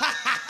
Ha ha!